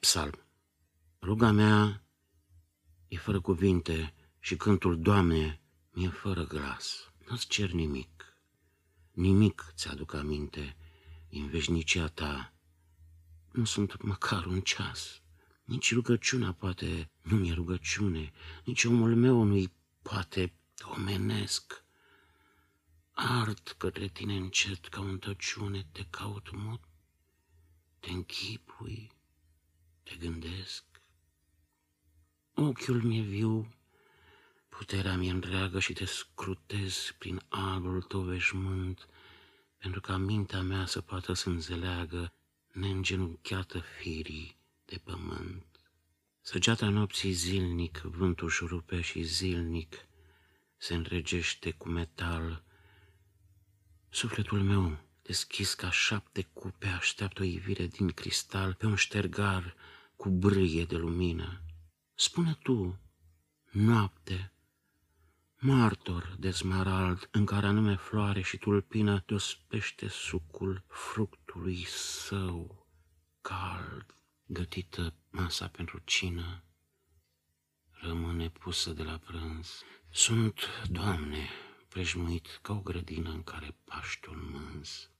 Psalm. Ruga mea e fără cuvinte și cântul, Doamne, mi-e fără glas. Nu-ți cer nimic, nimic ți-aduc aminte din veșnicia ta. Nu sunt măcar un ceas, nici rugăciunea poate nu mi-e rugăciune, nici omul meu nu-i poate omenesc. Art către tine încet ca un tăciune, te caut mut, te închipui, te gândesc. Ochiul mi-e viu, puterea mi-e întreagă și te scrutez prin albul tău veșmânt, pentru ca mintea mea să poată să înțeleagă neîngenunchiată firii de pământ. Săgeata nopții zilnic, vântul rupe și zilnic se întregește cu metal. Sufletul meu, deschis ca șapte cupe, așteaptă o ivire din cristal pe un ștergar cu brâie de lumină. Spune tu, noapte, martor de smarald, în care anume floare și tulpină dospește sucul fructului său cald, gătită masa pentru cină, rămâne pusă de la prânz. Sunt, Doamne, prejmuit ca o grădină în care paști un mânz.